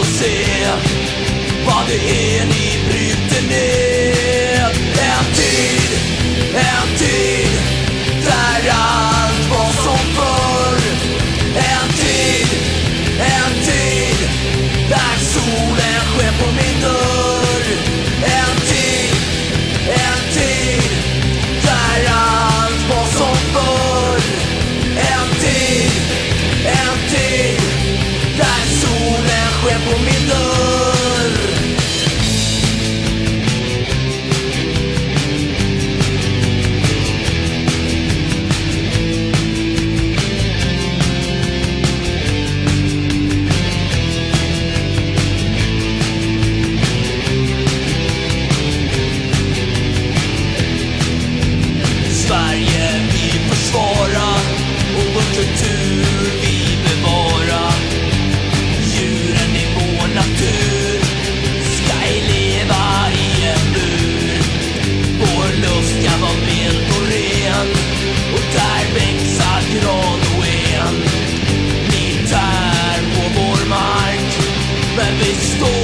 få se vad det är ni bryter ner. big story.